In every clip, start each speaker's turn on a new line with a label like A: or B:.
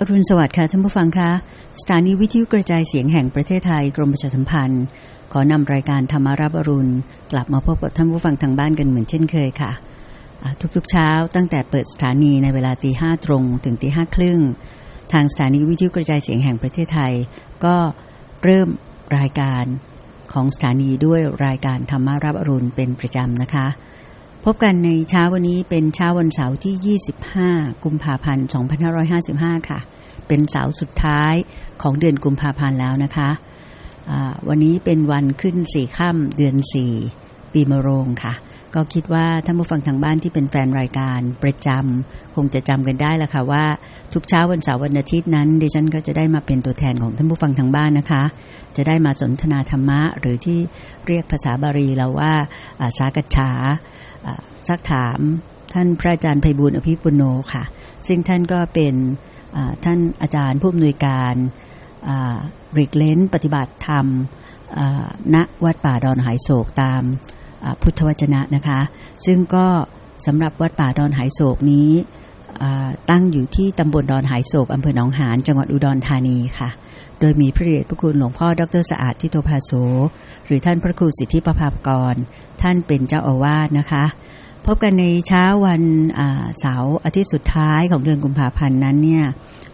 A: อรุณสวัสดิ์ค่ะท่านผู้ฟังคะสถานีวิทยุกระจายเสียงแห่งประเทศไทยกรมประชาสัมพันธ์ ขอนำรายการธรรมารับอรุณ กลับมาพบกับท่านผู้ฟังทางบ้านกันเหมือนเช่นเคยค่ะอ่าทุกๆเช้าตั้งแต่เปิดสถานีในเวลาตีห้าตรงถึงตีห้าครึ่งทางสถานีวิทยุกระจายเสียงแห่งประเทศไทย ก็เริ่มรายการของสถานีด้วยรายการธรรมารับอรุณเป็นประจำนะคะ พบกันในเช้าวันนี้เป็นเช้าวันเสาร์ที่ 25 กุมภาพันธ์ 2555 ค่ะ เป็นเสาร์สุดท้ายของเดือนกุมภาพันธ์แล้วนะคะ วันนี้เป็นวันขึ้นสี่ค่ำเดือนสี่ปีมะโรงค่ะ ก็คิดว่าท่านผู้ฟังทางบ้านที่เป็นแฟนรายการประจำคงจะจำกันได้ละค่ะว่า ทุกเช้าวันเสาร์วันอาทิตย์นั้นดิฉันก็จะได้มาเป็นตัวแทนของท่านผู้ฟังทางบ้านนะคะ จะได้มาสนทนาธรรมะหรือที่เรียกภาษาบาลีเราว่าสากัจฉา ซักถามท่านพระอาจารย์ไพบูลอภิปุโนค่ะ ซึ่งท่านก็เป็นท่านอาจารย์ผู้อำนวยการริกเลนปฏิบัติธรรมณวัดป่าดอนหายโศกตามพุทธวจนะนะคะ ซึ่งก็สำหรับวัดป่าดอนหายโศกนี้ตั้งอยู่ที่ตำบลดอนหายโศกอำเภอหนองหานจังหวัดอุดรธานีค่ะ โดยมีพระเดชพระคุณหลวงพ่อดรสะอาดทิโตภาโสหรือท่านพระครูสิทธิประภากร ท่านเป็นเจ้าอาวาสนะคะ พบกันในเช้าวันเสาร์อาทิตย์สุดท้ายของเดือนกุมภาพันธ์นั้นเนี่ย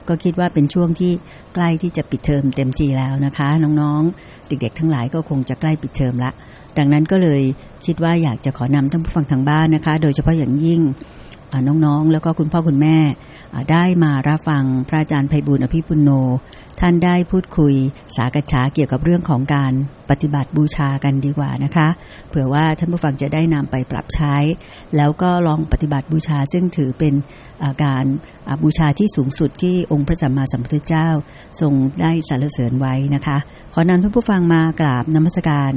A: ก็คิดว่าเป็นช่วงที่ใกล้ที่จะปิดเทอมเต็มทีแล้วนะคะ น้องๆ เด็กๆ ทั้งหลายก็คงจะใกล้ปิดเทอมละ ดังนั้นก็เลยคิดว่าอยากจะขอนำท่านผู้ฟังทางบ้านนะคะ โดยเฉพาะอย่างยิ่งน้องๆ แล้วก็คุณพ่อคุณแม่ได้มารับฟังพระอาจารย์ไพบุญอภิปุโน ท่านได้พูดคุยสากฉาเกี่ยวกับเรื่องของการปฏิบัติบูชากันดีกว่านะคะ เผื่อว่าท่านผู้ฟังจะได้นำไปปรับใช้ แล้วก็ลองปฏิบัติบูชาซึ่งถือเป็นอ่าการอ่าบูชาที่สูงสุดที่องค์พระสัมมาสัมพุทธเจ้า ทรงได้สรรเสริญไว้นะคะ ขอนำท่านผู้ฟังมากราบนมัสการ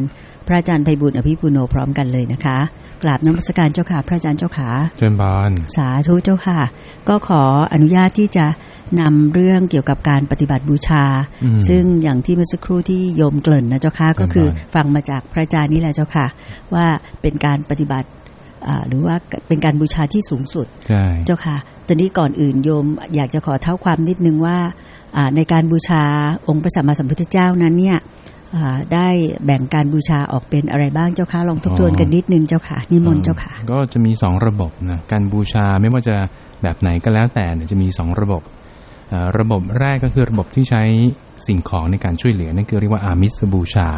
A: พระอาจารย์ไพบุญอภิปุโนพร้อมกันเลยนะคะกราบนมัสการเจ้าค่ะพระอาจารย์เจ้าขา
B: เจริญบาน
A: สาธุเจ้าค่ะ ก็ขออนุญาตที่จะนำเรื่องเกี่ยวกับการปฏิบัติบูชา
B: อืม
A: ซึ่งอย่างที่เมื่อสักครู่ที่โยมเกริ่นนะเจ้าค่ะก็คือ
B: ได้
A: ฟังมาจากพระอาจารย์นี่แหละเจ้าค่ะ ว่าเป็นการปฏิบัติอ่าหรือว่าเป็นการบูชาที่สูงสุด
B: ใช่
A: เจ้าค่ะตอนนี้ก่อนอื่นโยมอยากจะขอเท้าความนิดนึงว่าอ่าในการบูชาองค์พระสัมมาสัมพุทธเจ้านั้นเนี่ยอ่าได้แบ่งการบูชาออกเป็นอะไรบ้างเจ้าค่ะลองทบทวนกันนิดนึงเจ้าค่ะนิมนต์เจ้าค่ะ
B: ก็จะมีสองระบบนะการบูชาไม่ว่าจะแบบไหนก็แล้วแต่เนี่ยจะมีสองระบบเอ่อ ระบบแรกก็คือระบบที่ใช้สิ่งของในการช่วยเหลือนั่นคือเรียกว่าอามิสบูชา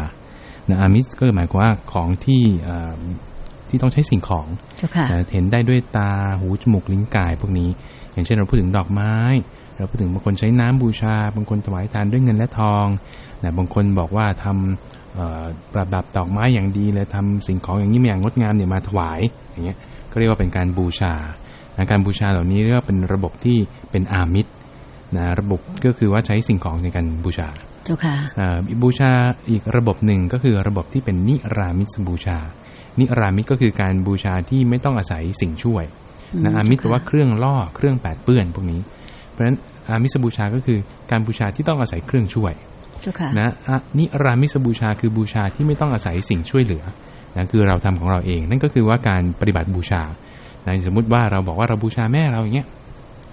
B: นะอามิสก็หมายความว่าของที่เอ่อที่ต้องใช้สิ่งของ
A: เจ้าค่ะ
B: นะเห็นได้ด้วยตาหูจมูกลิ้นกายพวกนี้ อย่างเช่นเราพูดถึงดอกไม้ เราพูดถึงบางคนใช้น้ำบูชา บางคนถวายทานด้วยเงินและทองนะบางคนบอกว่าทำเอ่อประดับดอกไม้อย่างดีเลยทำสิ่งของอย่างนี้มาอย่างงดงามเนี่ยมาถวายอย่างเงี้ยก็เรียกว่าเป็นการบูชานะการบูชาเหล่านี้เรียกว่าเป็นระบบที่เป็นอามิตร นะระบบก็คือว่าใช้สิ่งของในการบูชา
A: เจ้าค่ะ
B: อ่าบูชาอีกระบบหนึ่งก็คือระบบที่เป็นนิรามิสบูชา นิรามิตก็คือการบูชาที่ไม่ต้องอาศัยสิ่งช่วย
A: อืม
B: นะอามิตแปล
A: ค่ะ
B: ว่าเครื่องล่อเครื่องแปดเปื้อนพวกนี้ เพราะฉะนั้นอามิสบูชาก็คือการบูชาที่ต้องอาศัยเครื่องช่วย
A: เจ้าค่ะ
B: นะอะนิรามิสบูชาคือบูชาที่ไม่ต้องอาศัยสิ่งช่วยเหลือนะคือเราทำของเราเอง นั่นก็คือว่าการปฏิบัติบูชานะสมมุติว่าเราบอกว่าเราบูชาแม่เราอย่างเงี้ย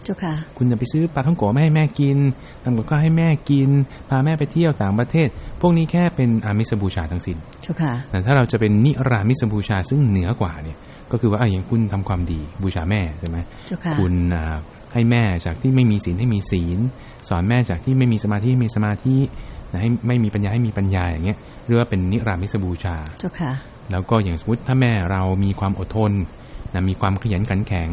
A: เจ้าค่ะ
B: คุณจะไปซื้อปลาท่องโกะไม่ให้แม่กินทำกับข้าวให้แม่กิน พาแม่ไปเที่ยวต่างประเทศ พวกนี้แค่เป็นอามิสบูชาทั้งสิ้น
A: เจ้าค่ะ
B: แต่ถ้าเราจะเป็นนิรามิสบูชาซึ่งเหนือกว่าเนี่ย ก็คือว่าอะอย่างคุณทำความดีบูชาแม่ใช่ไหม
A: เจ้าค่ะ
B: คุณอ่าให้แม่จากที่ไม่มีศีลให้มีศีล สอนแม่จากที่ไม่มีสมาธิให้มีสมาธินะให้ไม่มีปัญญาให้มีปัญญาอย่างเงี้ยเรียกว่าเป็นนิรามิสบูชา
A: เจ้าค่ะ
B: แล้วก็อย่างสมมติถ้าแม่เรามีความอดทนนะมีความขยันขันแข็ง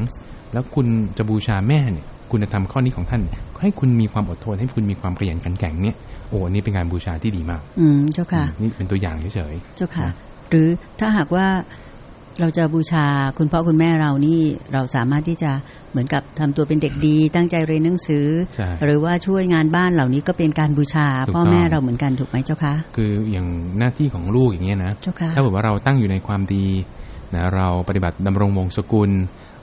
B: แล้วคุณจะบูชาแม่เนี่ยคุณธรรมข้อนี้ของท่าน ให้คุณมีความอดทนให้คุณมีความขยันขันแข็งเนี่ยโอ้อันนี่เป็นการบูชาที่ดีมาก
A: อืมเจ้าค่ะ
B: นี่เป็นตัวอย่างเฉย
A: เจ้าค่ะ หรือถ้าหากว่าเราจะบูชาคุณพ่อคุณแม่เรานี่เราสามารถที่จะเหมือนกับทำตัวเป็นเด็กดี ตั้งใจเรียนหนังสือ
B: ๆใช่
A: หรือว่าช่วยงานบ้านเหล่านี้ก็เป็นการบูชา
B: ถูก
A: พ่อ
B: ต้อง
A: แม่เราเหมือนกันถูกไหมเจ้าคะ
B: คืออย่างหน้าที่ของลูกอย่างเงี้ยนะ
A: เจ้าค่ะ
B: ถ้าเกิดว่าเราตั้งอยู่ในความดีนะเราปฏิบัติดำรงวงศกุล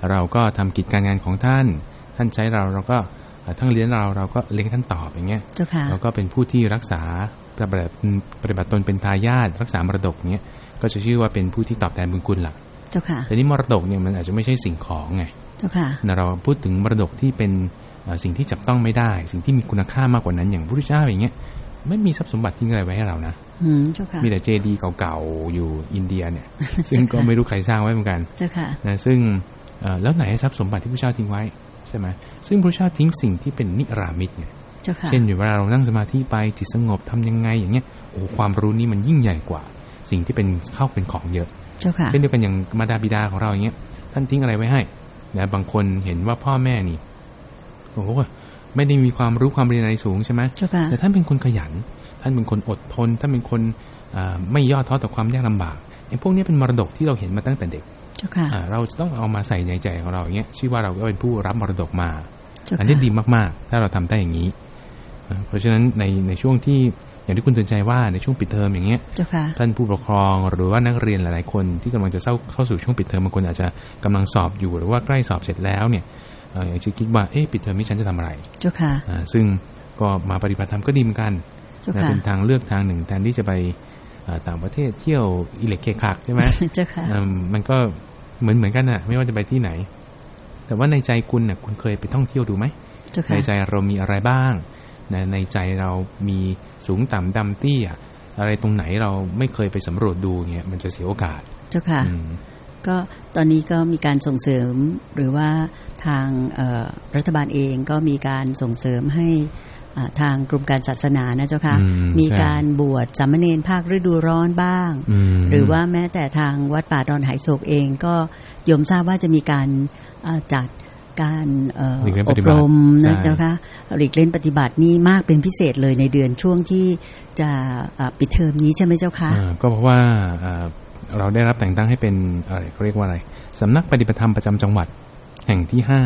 B: เราก็ทำกิจการงานของท่าน ท่านใช้เราเราก็เอ่อท่านเลี้ยงเราเราก็เลี้ยงท่านตอบอย่างเงี้ย
A: เจ้าค่ะ
B: เราก็เป็นผู้ที่รักษาปฏิบัติปฏิบัติตนเป็นทายาทรักษามรดกเนี้ยก็จะชื่อว่าเป็นผู้ที่ตอบแทนบุญคุณหลัก
A: เจ้าค่ะ
B: แต่นี่มรดกเนี่ยมันอาจจะไม่ใช่สิ่งของไง
A: เจ้าค่ะ
B: นะเราพูดถึงมรดกที่เป็นเอ่อสิ่งที่จับต้องไม่ได้ สิ่งที่มีคุณค่ามากกว่านั้นอย่างพระพุทธเจ้าอย่างเงี้ยไม่มีทรัพย์สมบัติทิ้งอะไรไว้ให้เรานะ
A: อืมเจ้าค่ะ
B: มีแต่เจดีย์เก่าๆอยู่อินเดียเนี่ย ซึ่งก็ไม่รู้ใครสร้างไว้เหมือนกัน
A: เจ้าค่ะ
B: นะซึ่งเอ่อ แล้วไหนทรัพย์สมบัติที่พระเจ้าทิ้งไว้ใช่ไหมซึ่งพระเจ้าทิ้งสิ่งที่เป็นนิรามิตไง
A: เจ้าค่ะ
B: เช่นอยู่เวลาเรานั่งสมาธิไปจิตสงบทำยังไงอย่างเงี้ยโอ้ความรู้นี้มันยิ่งใหญ่กว่า สิ่งที่เป็นเข้าเป็นของเยอะ
A: เจ้าค่ะ
B: เช่นเดียวกันอย่างมาดาบิดาของเราอย่างเงี้ยท่านทิ้งอะไรไว้ให้นะบางคนเห็นว่าพ่อแม่นี่โอ้โหไม่ได้มีความรู้ความเรียนอะไรสูงใช่ไหม
A: เจ้าค่ะ
B: แต่ท่านเป็นคนขยัน ท่านเป็นคนอดทน ท่านเป็นคนอ่าไม่ย่อท้อต่อความยากลำบาก ไอ้พวกนี้เป็นมรดกที่เราเห็นมาตั้งแต่เด็ก
A: เจ้าค่ะ
B: อ่าเราจะต้องเอามาใส่ในใจของเราอย่างเงี้ยชื่อว่าเราก็เป็นผู้รับมรดกมา
A: เจ้า
B: อัน
A: ค่ะ
B: นี้ดีมากๆ ถ้าเราทำได้อย่างนี้อ่าเพราะฉะนั้นในในช่วงที่อย่างที่คุณเตือนใจว่าในช่วงปิดเทอมอย่างเงี้ย
A: เจ้าค่ะ
B: ท่านผู้ปกครองหรือว่านักเรียนหลายๆคนที่กำลังจะเข้าเข้าสู่ช่วงปิดเทอมบางคนอาจจะกำลังสอบอยู่หรือว่าใกล้สอบเสร็จแล้วเนี่ยเอ่ออยากจะคิดว่าเอ๊ะปิดเทอมนี้ฉันจะทำอะไร
A: เจ้าค่ะ
B: อ่าซึ่งก็มาปฏิบัติธรรมก็ดีเหมือนกัน
A: เจ้า
B: นะ
A: ค่ะ
B: เป็นทางเลือกทางหนึ่งแทนที่จะไปเอ่อ ต่างประเทศเที่ยวอิเล็กเคคักใช่ไหม
A: เจ้าค่ะ
B: เอิ่มมันก็เหมือนเหมือนกันน่ะไม่ว่าจะไปที่ไหน แต่ว่าในใจคุณน่ะคุณเคยไปท่องเที่ยวดูไหม
A: เจ้า
B: ใน
A: ค่ะ
B: ใจเรามีอะไรบ้างนะในใจเรามีสูงต่ำดำเตี้ยอะไรตรงไหนเราไม่เคยไปสำรวจดูเงี้ยมันจะเสียโอกาส
A: เจ้าค่ะ
B: อืม
A: ก็ตอนนี้ก็มีการส่งเสริมหรือว่าทางเอ่อรัฐบาลเองก็มีการส่งเสริมให้อ่า ทางกรมการศาสนานะเจ้าค่ะ
B: อืม
A: มี
B: ใช่
A: การบวชสามเณรภาคฤดูร้อนบ้าง
B: ม
A: หรือว่าแม้แต่ทางวัดป่าดอนไหโศกเองก็โยมทราบว่าจะมีการอ่าจัดการเอ่อ
B: หลีกเล่น
A: อ
B: ป
A: บ
B: ฏิบั
A: ร
B: ติ
A: มนะ
B: ใช่
A: เจ้าค่ะหลีกเล่นปฏิบัตินี่มากเป็นพิเศษเลยในเดือนช่วงที่จะอ่าปิดเทอมนี้ใช่ไหมเจ้าคะ
B: อ่าก็เพราะว่าอ่าเราได้รับแต่งตั้งให้เป็นอะไรเขาเรียกว่าอะไรสำนักปฏิบัติธรรมประจำจังหวัดแห่งที่ห้า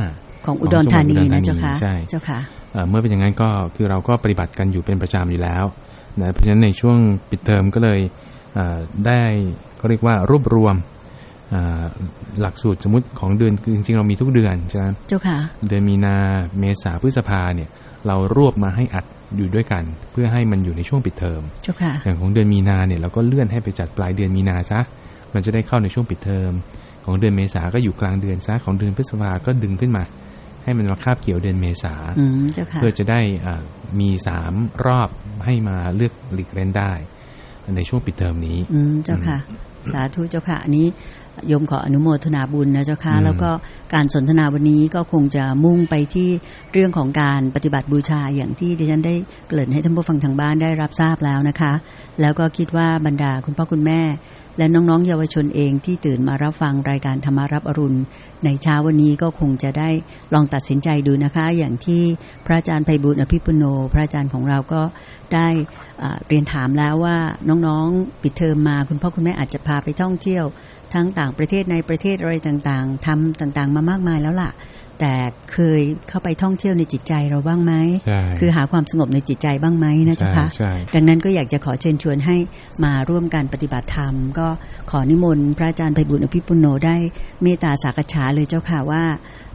A: ของอุดรธานี
B: ของจังหวัดอุดรธานี
A: นะเจ้าค่ะ
B: ใช่
A: เจ้าค่ะ
B: เอ่อเมื่อเป็นอย่างนั้นก็คือเราก็ปฏิบัติกันอยู่เป็นประจำอยู่แล้วนะเพราะฉะนั้นในช่วงปิดเทอมก็เลยเอ่อได้เขาเรียกว่ารวบรวมเอ่อหลักสูตรสมมติของเดือนคือจริงๆเรามีทุกเดือนใช่ไหม
A: เจ้าค่ะ
B: เดือนมีนาเมษาพฤษภาเนี่ย เรารวบมาให้อัดอยู่ด้วยกัน เพื่อให้มันอยู่ในช่วงปิดเทอม
A: เจ้าค่ะ
B: อย่างของเดือนมีนาเนี่ยเราก็เลื่อนให้ไปจัดปลายเดือนมีนาซะมันจะได้เข้าในช่วงปิดเทอมของเดือนเมษาก็อยู่กลางเดือนซะของเดือนพฤษภาก็ดึงขึ้นมา ให้มันมาคาบเกี่ยวเดือนเมษา
A: อืมเจ้าค่ะ
B: เพื่อจะได้อ่ามีสามรอบให้มาเลือกหลีกเล่นได้ ในช่วงปิดเทอมนี้
A: อืมเจ้าค่ะ สาธุเจ้าค่ะอันนี้โยมขออนุโมทนาบุญนะเจ้าค่ะ
B: อืม
A: แล้วก็การสนทนาวันนี้ก็คงจะมุ่งไปที่เรื่องของการปฏิบัติบูชาอย่างที่ดิฉันได้เกริ่นให้ท่านผู้ฟังทางบ้านได้รับทราบแล้วนะคะ แล้วก็คิดว่าบรรดาคุณพ่อคุณแม่ และน้องๆ เยาวชนเองที่ตื่นมารับฟังรายการธรรมารับอรุณ ในเช้าวันนี้ก็คงจะได้ลองตัดสินใจดูนะคะ อย่างที่พระอาจารย์ไพบุญอภิปุโน พระอาจารย์ของเราก็ได้เรียนถามแล้วว่าน้องๆ ปิดเทอมมา คุณพ่อคุณแม่อาจจะพาไปท่องเที่ยว ทั้งต่างประเทศในประเทศอะไรต่างๆทำต่างๆ มามากมายแล้วล่ะ แต่เคยเข้าไปท่องเที่ยวในจิตใจเราบ้างไหม
B: ใช่
A: คือหาความสงบในจิตใจบ้างไหมนะเจ๊ะคะ
B: ใช่
A: ดังนั้นก็อยากจะขอเชิญชวนให้มาร่วมการปฏิบัติธรรม ก็ขอนิมนต์พระอาจารย์ไพบุญอภิปุโนได้เมตตาสากฉาเลยเจ้าค่ะว่า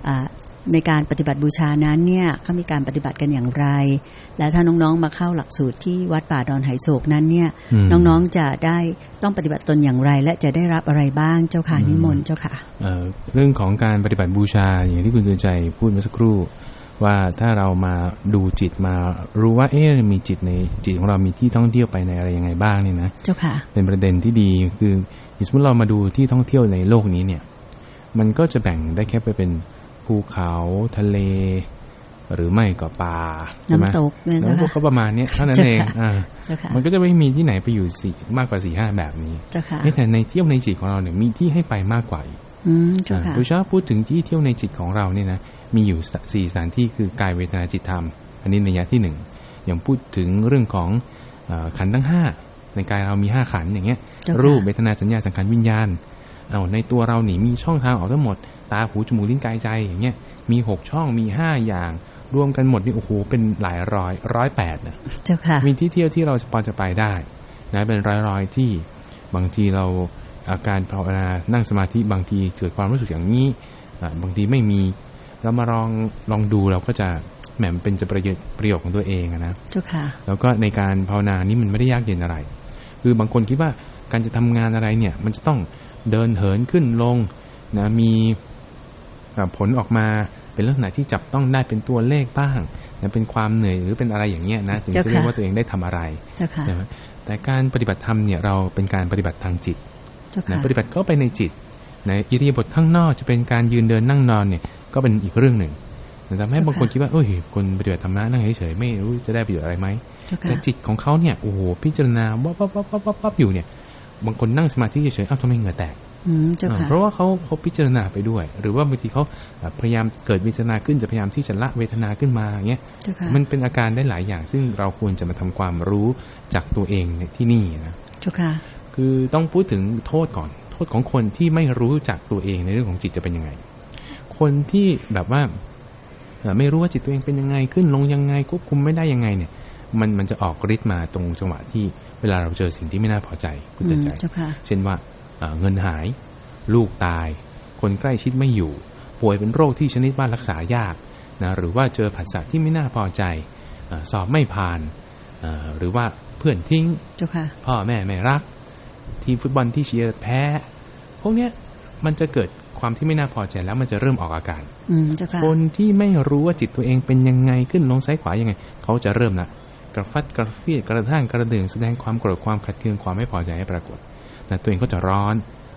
A: อ่า ในการปฏิบัติบูชานั้นเนี่ยเขามีการปฏิบัติกันอย่างไร และถ้าน้องๆมาเข้าหลักสูตรที่วัดป่าดอนไหโศกนั้นเนี่ย
B: อืม
A: น้องๆจะได้ต้องปฏิบัติตนอย่างไร และจะได้รับอะไรบ้างเจ้าค่ะนิมนต์เจ้าค่ะ
B: เอ่อเรื่องของการปฏิบัติบูชาอย่างที่คุณเตือนใจพูดเมื่อสักครู่ ว่าถ้าเรามาดูจิตมารู้ว่าเอ๊ะมีจิตในจิตของเรามีที่ท่องเที่ยวไปในอะไรยังไงบ้างเนี่ยนะ
A: เจ้าค่ะ
B: เป็นประเด็นที่ดีคืออย่างสมมติเรามาดูที่ท่องเที่ยวในโลกนี้เนี่ย มันก็จะแบ่งได้แค่ไปเป็น ภูเขาทะเล หรือไม่ก็ป่าใช่ไหม
A: น้ำตกเนี่ย
B: แล้ว
A: เจ้า
B: พวก
A: ค่ะ
B: ก็ประมาณเนี้ยเท่านั้น
A: เจ้า
B: เอง
A: ค่ะ
B: อ่า
A: เจ้าค่ะ
B: มันก็จะไม่มีที่ไหนไปอยู่สี่มากกว่าสี่ห้าแบบนี้
A: เจ้าค่ะ
B: เอ๊ะแต่ในเที่ยวในจิตของเราเนี่ยมีที่ให้ไปมากกว่าอีก
A: อืมเจ้าค่ะ
B: โดยเฉพาะพูดถึงที่เที่ยวในจิตของเราเนี่ยนะมีอยู่สสี่สถานที่คือกายเวทนาจิตธรรม อันนี้ในยะที่หนึ่งอย่างพูดถึงเรื่องของเออขันธ์ทั้งห้าในกายเรามีห้าขันธ์อย่างเงี้ย
A: เจ้าค่ะ
B: รูปเวทนาสัญญาสังขารวิญญาณ เอาในตัวเราหนีมีช่องทางออกทั้งหมด ตาหูจมูกลิ้นกายใจอย่างเงี้ยมีหกช่องมีห้าอย่าง รวมกันหมดนี่โอ้โหเป็นหลายร้อยร้อยแปดนะ
A: เจ้าค่ะ
B: มีที่เที่ยวที่เราพอจะไปได้นะเป็นร้อยๆที่บางทีเราอาการภาวนานั่งสมาธิบางทีเกิดความรู้สึกอย่างนี้อ่าบางทีไม่มีเรามาลองลองดูเราก็จะแหมมันเป็นจะประโยชน์ประโยชน์ของตัวเองอะนะ
A: เจ้าค่ะ
B: แล้วก็ในการภาวนานี้มันไม่ได้ยากเย็นอะไร คือบางคนคิดว่าการจะทำงานอะไรเนี่ย มันจะต้อง เดินเหินขึ้นลงนะมีอ่าผลออกมาไปเป็นลักษณะที่จับต้องได้เป็นตัวเลขบ้างนะเป็นความเหนื่อยหรือเป็นอะไรอย่างเงี้ยนะถึงจะเรียกว่าตัวเองได้ทำอะไร
A: เจ้าค่ะ
B: ใช่ไหมแต่การปฏิบัติธรรมเนี่ยเราเป็นการปฏิบัติทางจิต
A: เจ้า
B: นะ
A: ค่ะ
B: ปฏิบัติก็ไปในจิตในอิริยาบถข้างนอกจะเป็นการยืนเดินนั่งนอนเนี่ยก็เป็นอีกเรื่องหนึ่งแต่ทำให้บางคนคิดว่าเอ้ยคนปฏิบัติธรรมะนั่งเฉยๆไม่รู้จะได้ประโยชน์อะไรไหม
A: เจ้า
B: แต่
A: ค่ะ
B: จิตของเขาเนี่ยโอ้โหพิจารณาวับวับวับวับวับวับอยู่เนี่ย บางคนนั่งสมาธิเฉยๆอ้าวทำไมเหงื่อแตก
A: อืมเจ้าค่ะ
B: เพราะว่าเขาเขาพิจารณาไปด้วย หรือว่าบางทีเขาเอ่อพยายามเกิดเวทนาขึ้นจะพยายามที่จะละเวทนาขึ้นมาอย่างเงี้ย
A: เจ้าค่ะ
B: มันเป็นอาการได้หลายอย่าง ซึ่งเราควรจะมาทำความรู้จากตัวเองในที่นี่นะ
A: เจ้าค่ะ
B: คือต้องพูดถึงโทษก่อน โทษของคนที่ไม่รู้จักตัวเองในเรื่องของจิตจะเป็นยังไง คนที่แบบว่าเอ่อไม่รู้ว่าจิตตัวเองเป็นยังไงขึ้นลงยังไงควบคุมไม่ได้ยังไงเนี่ย มันมันจะออกฤทธิ์มาตรงจังหวะที่เวลาเราเจอสิ่งที่ไม่น่าพอใจคุณ
A: อื
B: เตือน
A: ม
B: ใจ
A: เจ้าค่ะ
B: เช่นว่าเอ่อเงินหาย ลูกตาย คนใกล้ชิดไม่อยู่ ป่วยเป็นโรคที่ชนิดว่ารักษายากนะหรือว่าเจอผัสสะที่ไม่น่าพอใจเออสอบไม่ผ่านเอ่อหรือว่าเพื่อนทิ้ง
A: เจ้าค่ะ
B: พ่อแม่ไม่รัก ทีมฟุตบอลที่เชียร์แพ้ พวกเนี้ยมันจะเกิดความที่ไม่น่าพอใจแล้วมันจะเริ่มออกอาการ
A: อืมเจ้าค่ะ
B: คนที่ไม่รู้ว่าจิตตัวเองเป็นยังไงขึ้นลงซ้ายขวายังไง เขาจะเริ่มละ กระฟัดกระเฟียดกระทั่งกระเดืองแสดงความโกรธความขัดเคืองความไม่พอใจให้ปรากฏ แต่ตัวเองก็จะร้อน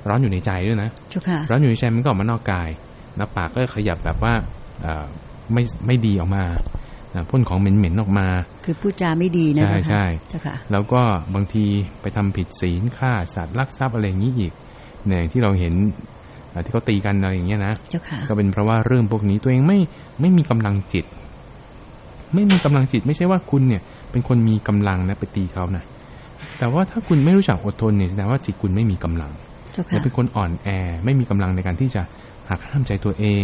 B: ร้อนอยู่ในใจด้วยนะ
A: เจ้าค่ะ
B: ร้อนอยู่ในใจมันก็ออกมานอกกายแล้วปากก็ขยับแบบว่าเอ่อไม่ไม่ดีออกมานะพ่นของเหม็นๆออกมา
A: คือพูดจาไม่ดีนะ
B: ใช่
A: เจ้าค่ะ
B: ใช่
A: เจ้าค่ะ
B: แล้วก็บางทีไปทำผิดศีลฆ่าสัตว์ลักทรัพย์อะไรอย่างนี้อีกเนี่ยอย่างที่เราเห็นอ่าที่เขาตีกันอะไรอย่างเงี้ยนะ
A: เจ้าค่ะ
B: ก็เป็นเพราะว่าเรื่องพวกนี้ตัวเองไม่ไม่มีกำลังจิต ไม่มีกำลังจิต ไม่ใช่ว่าคุณเนี่ย เป็นคนมีกำลังนะไปตีเขานะแต่ว่าถ้าคุณไม่รู้จักอดทนเนี่ยแสดงว่าจิตคุณไม่มีกำลัง
A: เจ้า
B: และ
A: ค่ะ
B: เป็นคนอ่อนแอ ไม่มีกำลังในการที่จะหักห้ามใจตัวเอง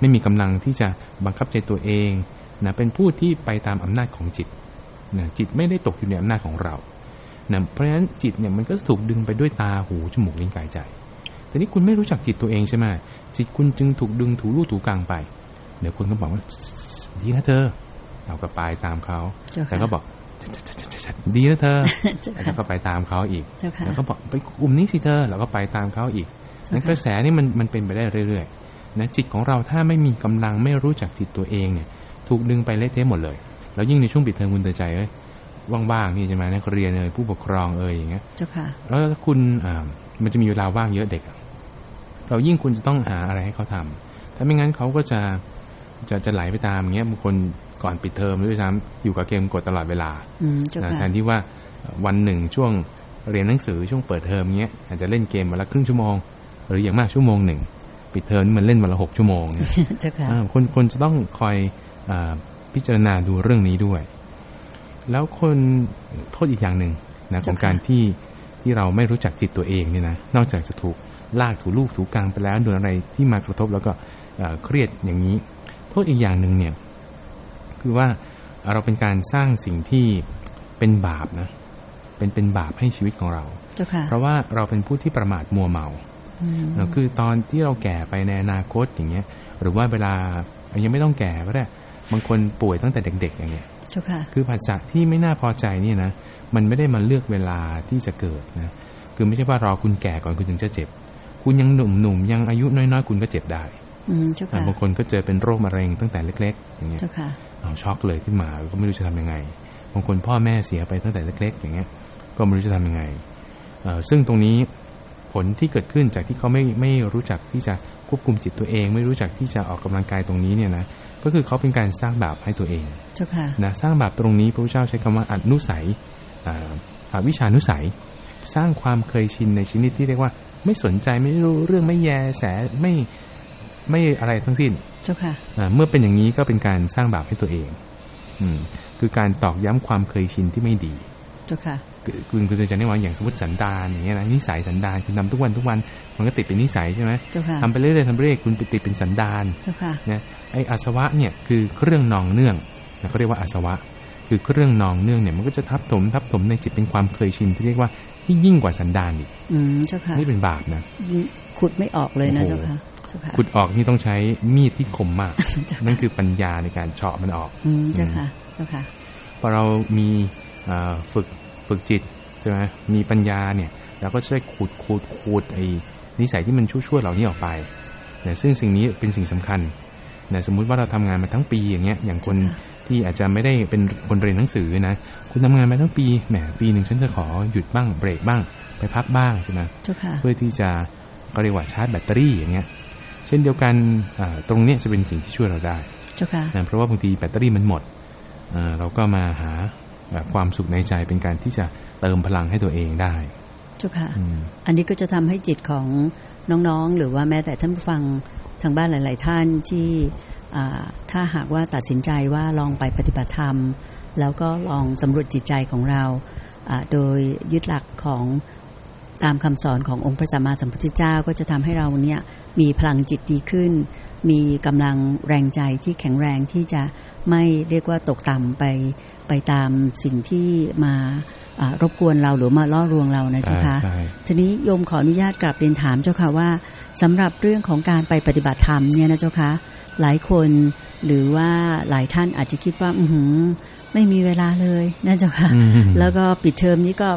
B: ไม่มีกำลังที่จะบังคับใจตัวเองนะเป็นผู้ที่ไปตามอำนาจของจิตนะจิตไม่ได้ตกอยู่ในอำนาจของเรานะเพราะฉะนั้นจิตเนี่ยมันก็ถูกดึงไปด้วยตาหูจมูกลิ้นกายใจ แต่นี่คุณไม่รู้จักจิตตัวเองใช่ไหมจิตคุณจึงถูกดึงถูลู่ถูกลางไป เดี๋ยวคุณก็บอกว่าดีนะเธอ เราก็ไปตามเขา
A: เจ้าค่ะ
B: แล้วก็บอกดีนะเธอ
A: เจ้า
B: แล้ว
A: ค่ะ
B: ก็ไปตามเขาอีก
A: เจ้าค่ะ
B: แล้วก็บอกไปกลุ่มนี้สิเธอเราก็ไปตามเขาอีก
A: เจ้า
B: นั้นก
A: ค่ะ
B: ระแสนี่มันมันเป็นไปได้เรื่อยๆนะจิตของเราถ้าไม่มีกำลังไม่รู้จักจิตตัวเองเนี่ย ถูกดึงไปเละเทะหมดเลย แล้วยิ่งในช่วงปิดเทอมคุณเตือนใจเอ้ยว่างๆนี่ใช่ไหมนักเรียนเอ่ยผู้ปกครองเอ่ยอย่างเงี้ย
A: เจ้าค่ะ
B: แล้วถ้าคุณอ่ามันจะมีเวลาว่างเยอะเด็กอะเรายิ่งคุณจะต้องหาอะไรให้เขาทำถ้าไม่งั้นเขาก็จะจะจะไหลไปตามอย่างเงี้ยบางคน ก่อนปิดเทอมด้วยซ้ำอยู่กับเกมกดตลอดเวลา
A: อืมเจ้า
B: นะ
A: ค่ะ
B: แทนที่ว่าเอ่อวันหนึ่งช่วงเรียนหนังสือช่วงเปิดเทอมเงี้ยอาจจะเล่นเกมวันละครึ่งชั่วโมง หรืออย่างมากชั่วโมงหนึ่งปิดเทอมนี่มันเล่นวันละหกชั่วโมงเนี่ย
A: เจ้าค่ะ
B: อ่าคนคนจะต้องคอยอาพิจารณาดูเรื่องนี้ด้วย แล้วคนโทษอีกอย่างหนึ่งนะของการที่ที่เราไม่รู้จักจิตตัวเองเนี่ยนะนอกจากจะถูกลากถูลูกถูกลางไปแล้วโดนอะไรที่มากระทบแล้วก็เอ่อเครียดอย่างนี้ โทษอีกอย่างหนึ่งเนี่ย คือว่าเราเป็นการสร้างสิ่งที่เป็นบาปนะ เป็นเป็นบาปให้ชีวิตของเรา
A: เจ้าค่ะ
B: เพราะว่าเราเป็นผู้ที่ประมาทมัวเมา
A: อืม
B: เอ่อคือตอนที่เราแก่ไปในอนาคตอย่างเงี้ย หรือว่าเวลายังไม่ต้องแก่ก็ได้บางคนป่วยตั้งแต่เด็ก ๆ อย่างเงี้ย
A: เจ้าค่ะ
B: คือผัสสะที่ไม่น่าพอใจเนี่ยนะมันไม่ได้มาเลือกเวลาที่จะเกิดนะคือไม่ใช่ว่ารอคุณแก่ก่อนคุณถึงจะเจ็บ คุณยังหนุ่มๆยังอายุน้อยๆ คุณก็เจ็บได้
A: อืมเจ้า
B: อ่า
A: ค่ะ
B: บางคนก็เจอเป็นโรคมะเร็งตั้งแต่เล็ก ๆ อย่างเงี้ย
A: เจ้าค่ะ
B: เอา ช็อกเลยขึ้นมาก็ไม่รู้จะทำยังไงบางคนพ่อแม่เสียไปตั้งแต่เล็กๆอย่างเงี้ยก็ไม่รู้จะทำยังไงเอ่อซึ่งตรงนี้ผลที่เกิดขึ้นจากที่เขาไม่ไม่รู้จักที่จะควบคุมจิตตัวเอง ไม่รู้จักที่จะออกกำลังกายตรงนี้เนี่ยนะก็คือเขาเป็นการสร้างบาปให้ตัวเอง
A: เจ้าค่ะ
B: นะสร้างบาปตรงนี้พระพุทธเจ้าใช้คำว่าอนุสัยอ่าอวิชานุสัย สร้างความเคยชินในชนิดที่เรียกว่า ไม่สนใจไม่รู้เรื่องไม่แยแสไม่ ไม่อะไรทั้งสิ้น
A: เจ้าค่ะ
B: อ่าเมื่อเป็นอย่างนี้ก็เป็นการสร้างบาปให้ตัวเอง อืม คือการตอกย้ำความเคยชินที่ไม่ดี
A: เจ้าค่ะ
B: คือคุณคุณจะได้ว่าอย่างสมมติสันดานอย่างเงี้ยนะนิสัยสันดานคุณทำทุกวันทุกวันมันก็ติดเป็นนิสัยใช่ไหม
A: เจ้าค่ะ
B: ทำไปเรื่อยๆทำไปเรื่อยๆคุณไปติดเป็นสันดาน
A: เจ้าค่ะ
B: นะไออาสวะเนี่ยคือเครื่องนองเนื่องนะเขาเรียกว่าอาสวะ คือเครื่องนองเนื่องเนี่ยมันก็จะทับถมทับถมในจิตเป็นความเคยชินที่เรียกว่าที่ยิ่งกว่าสันดานอีก
A: อืมเจ้าค่ะ
B: นี่เป็นบาปนะ
A: ยิ่งขุดไม่ออกเลยนะ
B: โอ้โห
A: เจ้าค่ะเจ้าค่ะ
B: ขุดออกนี่ต้องใช้มีดที่คมมาก
A: เจ้าค่ะ
B: นั่นคือปัญญาในการเฉาะมันออก
A: อืมเจ้าค่ะเจ้าค่ะ
B: พอเรามีอ่าฝึกฝึกจิตใช่ไหมมีปัญญาเนี่ยเราก็ช่วยขูดขูดขูดไอ้นิสัยที่มันชั่วๆเหล่านี้ออกไปเนี่ยซึ่งสิ่งนี้เป็นสิ่งสำคัญนะสมมุติว่าเราทำงานมาทั้งปีอย่างเงี้ยอย่างคนที่อาจจะไม่ได้เป็นคนเรียนหนังสือนะคุณทำงานมาทั้งปีแหมปีหนึ่งฉันจะขอหยุดบ้างเบรกบ้าง ไปพักบ้างใช่ไหม
A: เจ้าค่ะ
B: เพื่อที่จะก็เรียกว่าชาร์จแบตเตอรี่อย่างเงี้ยเช่นเดียวกันอ่าตรงเนี้ยจะเป็นสิ่งที่ช่วยเราได้
A: เจ้าค่ะ
B: นะเพราะว่าบางทีแบตเตอรี่มันหมดเอ่อเราก็มาหาแบบความสุขในใจเป็นการที่จะเติมพลังให้ตัวเองได้
A: เจ้าค่ะ
B: อืม
A: อันนี้ก็จะทำให้จิตของน้องๆ หรือว่าแม้แต่ท่านผู้ฟังทางบ้านหลาย ๆ ท่านที่อ่าถ้าหากว่าตัดสินใจว่าลองไปปฏิบัติธรรม แล้วก็ลองสำรวจจิตใจของเราอ่าโดยยึดหลักของ ตามคำสอนขององค์พระสัมมาสัมพุทธเจ้าก็จะทำให้เราเนี่ยมีพลังจิตดีขึ้น มีกำลังแรงใจที่แข็งแรงที่จะไม่เรียกว่าตกต่ำไปไปตามสิ่งที่มาอ่ารบกวนเราหรือมาล่อลวงเรานะเจ้าค่ะ
B: ใช่
A: ทีนี้โยมขออนุญาตกลับเรียนถามเจ้าค่ะว่าสำหรับเรื่องของการไปปฏิบัติธรรมเนี่ยนะเจ้าค่ะหลายคนหรือว่าหลายท่านอาจจะคิดว่า อือหือไม่มีเวลาเลยนะเจ้าค่ะ
B: อืม
A: แล้วก็ปิดเทอมนี้ก็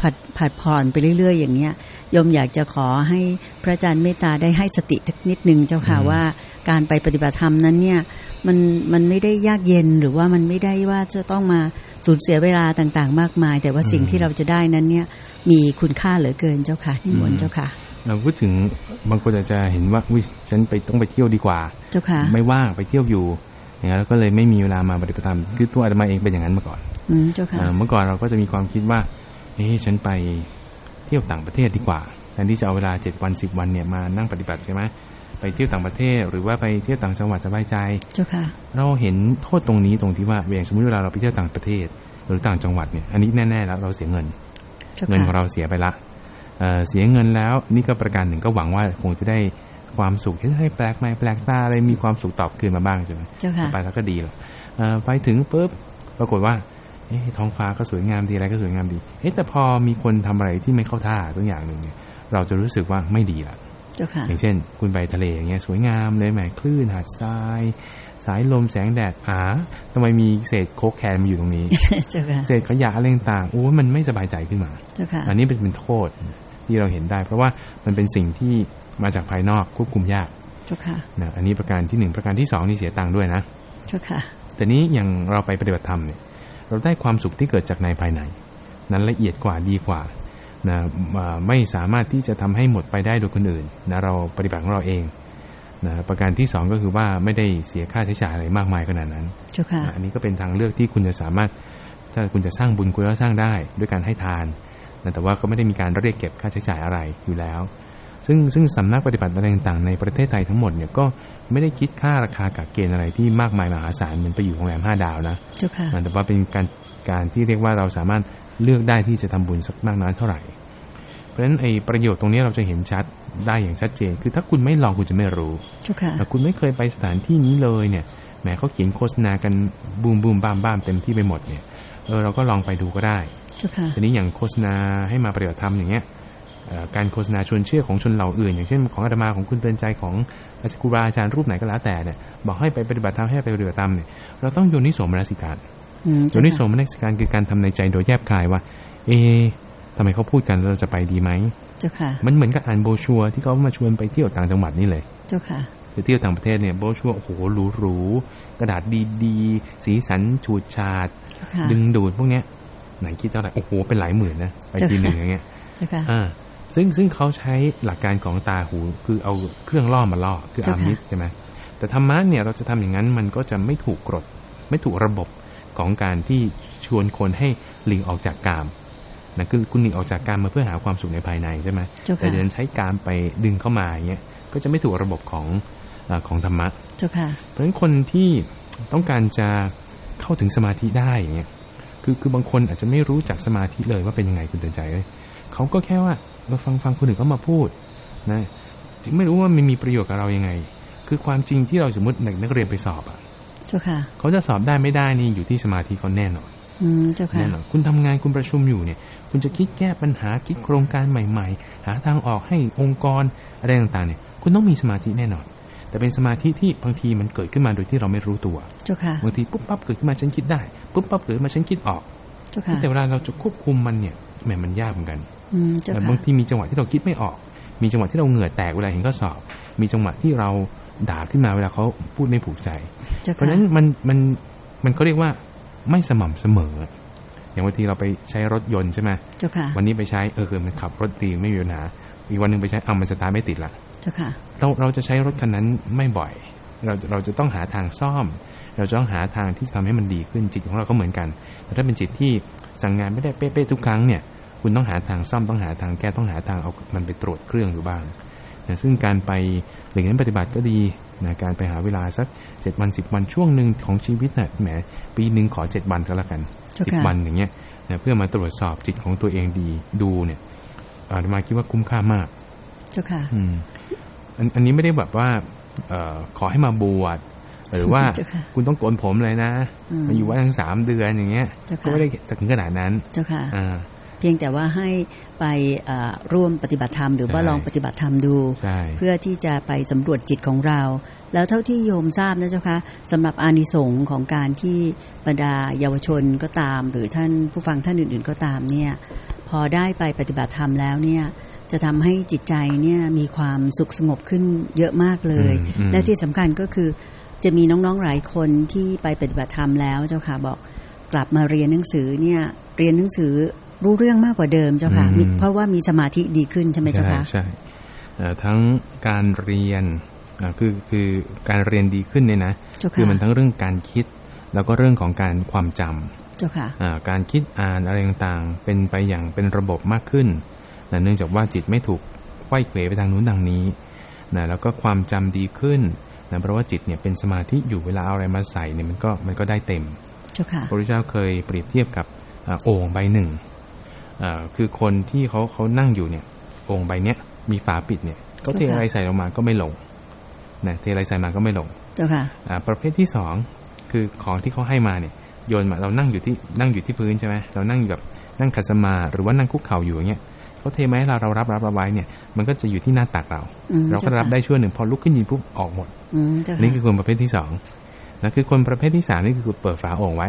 A: ผัดผัดผ่อนไปเรื่อย ๆ อย่างเงี้ยโยมอยากจะขอให้พระอาจารย์เมตตาได้ให้สติสักนิดนึงเจ้าค่ะ
B: อืม
A: ว่าการไปปฏิบัติธรรมนั้นเนี่ยมันมันไม่ได้ยากเย็นหรือว่ามันไม่ได้ว่าจะต้องมาสูญเสียเวลาต่างๆ มากมาย แต่ว่าสิ่งที่เราจะได้นั้นเนี่ยมีคุณค่าเหลือเกินเจ้าค่ะนิมนต์เจ้าค่ะ
B: เราพูดถึงบางคนอาจจะเห็นว่าวิฉันไปต้องไปเที่ยวดีกว่า
A: เจ้าค่ะ
B: ไม่ว่างไปเที่ยวอยู่อย่างนั้นแล้วก็เลยไม่มีเวลามาปฏิบัติธรรมคือตัวอาตมาเองเป็นอย่างนั้นมาก่อน
A: อืมเจ้าค่ะ
B: อ่าเมื่อก่อนเราก็จะมีความคิดว่า เอ๊ะฉันไปเที่ยวต่างประเทศดีกว่าแทนที่จะเอาเวลาเจ็ดวันสิบวันเนี่ยมานั่งปฏิบัติใช่ไหมไปเที่ยวต่างประเทศ หรือว่าไปเที่ยวต่างจังหวัดสบายใจ
A: เจ้าค่ะ
B: เราเห็นโทษตรงนี้ตรงที่ว่าอย่างสมมติเวลาเราไปเที่ยวต่างประเทศ หรือต่างจังหวัดเนี่ยอันนี้แน่ๆแล้วเราเสียเงิน
A: เจ้า
B: เงินของ
A: ค่ะ
B: เราเสียไปละเอ่อเสียเงินแล้วนี่ก็ประการหนึ่งก็หวังว่าคงจะได้ความสุขที่ให้แปลกใหม่แปลกตาอะไรมีความสุขตอบคืนมาบ้างใช่ไหม
A: เจ้าค่ะ
B: ไปแล้วก็ดีหรอกเอ่อไปถึงปุ๊บปรากฏว่า เอ๊ะท้องฟ้าก็สวยงามดีอะไรก็สวยงามดี เอ๊ะแต่พอมีคนทำอะไรที่ไม่เข้าท่าสักอย่างหนึ่งเนี่ย เราจะรู้สึกว่าไม่ดีละ
A: เจ้าค่ะ
B: อย่างเช่น คุณไปทะเลอย่างเงี้ยสวยงามเลยแหมคลื่นหาดทราย สายลมแสงแดดอ่าทำไมมีเศษโคกแคนมาอยู่ตรงนี้
A: เจ้าค่ะ
B: เศษขยะอะไรต่างๆโอ้ยมันไม่สบายใจขึ้นมา
A: เจ้าค่ะ
B: อันนี้เป็นเป็นโทษที่เราเห็นได้ เพราะว่ามันเป็นสิ่งที่มาจากภายนอกควบคุมยาก
A: เจ้าค่ะ
B: นะอันนี้ประการที่หนึ่งประการที่สองนี่เสียตังค์ด้วยนะ
A: เจ้าค่ะ
B: แต่นี้อย่างเราไปปฏิบัติธรรมเนี่ย เราได้ความสุขที่เกิดจากในภายใน นั้นละเอียดกว่าดีกว่านะอ่าไม่สามารถที่จะทำให้หมดไปได้โดยคนอื่นนะเราปฏิบัติของเราเองนะประการที่สองก็คือว่าไม่ได้เสียค่าใช้จ่ายอะไรมากมายขนาดนั้น
A: เจ้าค่ะ
B: อันนี้ก็เป็นทางเลือกที่คุณจะสามารถ ถ้าคุณจะสร้างบุญคุณก็สร้างได้ ด้วยการให้ทานนะแต่ว่าก็ไม่ได้มีการเรียกเก็บค่าใช้จ่ายอะไรอยู่แล้ว ซึ่งซึ่งสำนักปฏิบัติอะไรต่างๆในประเทศไทยทั้งหมดเนี่ยก็ไม่ได้คิดค่าราคากักเกณฑ์อะไรที่มากมายมหาศาลเหมือนไปอยู่โรงแรมห้าดาวนะ
A: เจ้าค่ะ
B: แต่ว่าเป็นการการที่เรียกว่าเราสามารถเลือกได้ที่จะทำบุญสักมากน้อยเท่าไหร่ เพราะฉะนั้นไอ้ประโยชน์ตรงนี้เราจะเห็นชัดได้อย่างชัดเจน คือถ้าคุณไม่ลองคุณจะไม่รู้
A: เจ้าค่ะ
B: แต่คุณไม่เคยไปสถานที่นี้เลยเนี่ยแหมเขาเขียนโฆษณากันบูมบูมบ้ามบ้ามเต็มที่ไปหมดเนี่ยเออเราก็ลองไปดูก็ได้
A: เจ้าค่ะ
B: ทีนี้อย่างโฆษณาให้มาปฏิบัติธรรมอย่างเงี้ยเอ่อ การโฆษณาชวนเชื่อของชนเหล่าอื่น อย่างเช่นของอาตมาของคุณเตือนใจของอาจารย์ครูบาอาจารย์รูปไหนก็แล้วแต่เนี่ยบอกให้ไปปฏิบัติธรรมให้ไปปฏิบัติธรรมเนี่ยเราต้องโยนิโสมนสิการ
A: อืม
B: โย
A: เจ้า
B: นิโส
A: ค่ะ
B: มนสิการคือการทำในใจโดยแยบคายว่า เอะทำไมเขาพูดกันแล้วเราจะไปดีไหม
A: เจ้าค่ะ
B: มันเหมือนกับอ่านโบรชัวร์ที่เขามาชวนไปเที่ยวต่างจังหวัดนี่เลย
A: เจ้าค่ะ
B: คือเที่ยวต่างประเทศเนี่ยโบรชัวร์โอ้โหหรูๆกระดาษดีๆ สีสันฉูดฉาด
A: เจ้าค่ะ
B: ดึงดูดพวกเนี้ยไหนคิดเท่าไหร่โอ้โหเป็นหลายหมื่นนะไปทีหนึ่งอย่างเงี้ย
A: เจ้าค่ะ
B: อ่า ซึ่งซึ่งเขาใช้หลักการของตาหูคือเอาเครื่องล่อมาล่อคืออา
A: เจ้าค่ะ
B: มิตรใช่ไหมแต่ธรรมะเนี่ยเราจะทำอย่างนั้นมันก็จะไม่ถูกกฎไม่ถูกระบบของการที่ชวนคนให้หลีกออกจากกามนะคือคุณหลีกออกจากกามมาเพื่อหาความสุขในภายในใช่ไหม
A: เจ้า
B: แต่
A: ค่ะ
B: เดินใช้กามไปดึงเข้ามาอย่างเงี้ยก็จะไม่ถูกระบบของอาของธรรมะ
A: เจ้าค่ะ
B: เพราะฉะนั้นคนที่ต้องการจะเข้าถึงสมาธิได้อย่างเงี้ยคือคือบางคนอาจจะไม่รู้จักสมาธิเลยว่าเป็นยังไงคุณเตือนใจเลย เขาก็แค่ว่ามาฟังฟังคนอื่นเขามาพูดนะจึงไม่รู้ว่ามันมีประโยชน์กับเรายังไง คือความจริงที่เราสมมตินักเรียนไปสอบอะ
A: เจ้าค่ะ
B: เขาจะสอบได้ไม่ได้นี่อยู่ที่สมาธิเขาแน่นอน
A: อืมเจ้าค่ะ
B: แน่นอนคุณทำงานคุณประชุมอยู่เนี่ย คุณจะคิดแก้ปัญหาคิดโครงการใหม่ ๆ หาทางออกให้องค์กรอะไรต่างๆ เนี่ย คุณต้องมีสมาธิแน่นอน แต่เป็นสมาธิที่บางทีมันเกิดขึ้นมาโดยที่เราไม่รู้ตัว
A: เจ้าค่ะ
B: บางทีปุ๊บปั๊บเกิดขึ้นมาฉันคิดได้ปุ๊บปั๊บเกิดขึ้นมาฉันคิดออก
A: เจ้าค่ะ
B: แต่เวลาเราจะควบคุมมันเนี่ย แหมมันยากเหมือนกัน
A: อืมเจ้า
B: แต่
A: ค่ะ
B: บางทีมีจังหวะที่เราคิดไม่ออก มีจังหวะที่เราเหงื่อแตกเวลาเห็นข้อสอบ มีจังหวะที่เราด่าขึ้นมาเวลาเขาพูดไม่ผูกใจ
A: เจ้า
B: เพ
A: ค่ะ
B: ราะฉะนั้นมันมันมันก็เรียกว่าไม่สม่ำเสมอ อย่างบางทีเราไปใช้รถยนต์ใช่ไหม
A: เจ้าค่ะ
B: วันนี้ไปใช้เออคือมันขับรถดีไม่มีปัญหา อีกวันหนึ่งไปใช้เอามันสตาร์ทไม่ติดละ
A: เจ้าค่ะ
B: เราเราจะใช้รถคันนั้นไม่บ่อย เราเราจะต้องหาทางซ่อม เราจะต้องหาทางที่ทำให้มันดีขึ้นจิตของเราก็เหมือนกัน แต่ถ้าเป็นจิตที่สั่งงานไม่ได้เป๊ะๆทุกครั้งเนี่ย คุณต้องหาทางซ่อมต้องหาทางแก้ต้องหาทางเอามันไปตรวจเครื่องดูบ้างนะซึ่งการไปหลีกเลี่ยงปฏิบัติก็ดีนะการไปหาเวลาสักเจ็ดวันสิบวันช่วงหนึ่งของชีวิตนะ่ะแหมปีหนึ่งขอเจ็ดวันก็แล้วกัน
A: เจ้า
B: สิบ
A: ค่ะ
B: วันอย่างเงี้ยนะเพื่อมาตรวจสอบจิตของตัวเองดีดูเนี่ยอาตมาคิดว่าคุ้มค่ามาก
A: เจ้าค่ะ
B: อืมอันอันนี้ไม่ได้แบบว่าเอ่อขอให้มาบวชหรือว่า
A: เจ้าค่ะ
B: คุณต้องโกนผมเลยนะ
A: อืม
B: มาอยู่วัดทั้งสามเดือนอย่างเงี้ย
A: เจ้าค่ะ
B: ก็ไม่ได้ถึงขนาดนั้น
A: เจ้าค่ะ
B: อ่า
A: เพียงแต่ว่าให้ไปเอ่อร่วมปฏิบัติธรรมหรือว่า
B: ใช่
A: ลองปฏิบัติธรรมดู
B: ใช่
A: เพื่อที่จะไปสำรวจจิตของเรา แล้วเท่าที่โยมทราบนะเจ้าคะสำหรับอานิสงส์ของการที่บรรดาเยาวชนก็ตาม หรือท่านผู้ฟังท่านอื่น ๆก็ตามเนี่ยพอได้ไปปฏิบัติธรรมแล้วเนี่ยจะทำให้จิตใจเนี่ยมีความสุขสงบขึ้นเยอะมากเลย
B: อืมอืม
A: และที่สำคัญก็คือจะมีน้องๆหลายคนที่ไปปฏิบัติธรรมแล้วเจ้าค่ะบอกกลับมาเรียนหนังสือเนี่ยเรียนหนังสือ รู้เรื่องมากกว่าเดิมเจ้าค่ะมีเพราะว่ามีสมาธิดีขึ้นใช่ไหมเจ้า
B: ใช่
A: คะ
B: ใช่เอ่อทั้งการเรียนอ่าคือคือการเรียนดีขึ้นเนี่ยนะ
A: เจ้าค่ะ
B: คือมันทั้งเรื่องการคิด แล้วก็เรื่องของการความจำ
A: เจ้าค่ะ
B: อ่าการคิดอ่านอะไรต่างๆ เป็นไปอย่างเป็นระบบมากขึ้นนะเนื่องจากว่าจิตไม่ถูกไขว้เขวไปทางนู้นทางนี้นะแล้วก็ความจำดีขึ้นนะเพราะว่าจิตเนี่ยเป็นสมาธิอยู่เวลาเอาอะไรมาใส่เนี่ยมันก็มันก็ได้เต็ม
A: เจ้าค่ะ
B: พระพุทธเจ้าเคยเปรียบเทียบกับอ่าโอ่งใบหนึ่งอ่า คือคนที่เขาเขานั่งอยู่เนี่ยโอ่งใบเนี้ยมีฝาปิดเนี่ยเขาเท
A: ค่ะ
B: อะไรใส่ลงมาก็ไม่ลงนะเทอะไรใส่มาก็ไม่ลง
A: เจ้าค่ะ
B: อ่าประเภทที่สองคือของที่เขาให้มาเนี่ยโยนมาเรานั่งอยู่ที่นั่งอยู่ที่พื้นใช่ไหมเรานั่งอยู่แบบนั่งขัดสมาธิหรือว่านั่งคุกเข่าอยู่อย่างเงี้ยเขาเทมาให้เราเรารับรับเอาไว้เนี่ย มันก็จะอยู่ที่หน้าตักเรา
A: อืม
B: เราก็รับได้ช่วงหนึ่งพอลุกขึ้นยืนปุ๊บออกหมด
A: อืมเจ้า
B: อัน
A: ค่ะ
B: นี่คือคนประเภทที่สองนะคือคนประเภทที่สามนี่คือเปิดฝาโอ่งไว้